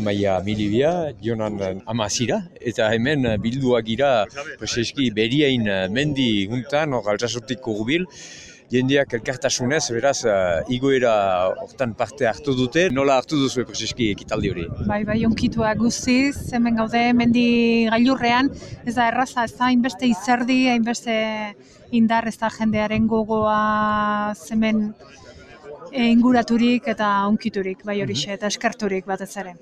Amaia Milibia, Jonan eh, Amazira, eta hemen eh, bilduak gira preseski beriain eh, mendi guntan, hor altsasortik gubil, jendeak elkartasunez, beraz, uh, igoera hortan parte hartu dute, nola hartu duzu preseski ekitaldi hori? Bai, bai, onkitua guztiz, hemen gaude, mendi gailurrean, ez da erraza, ez da hainbeste izerdi, hainbeste indar, ez da jendearen gogoa hemen e, inguraturik eta onkiturik, bai horixe, mhm. eta eskerturik batez ere.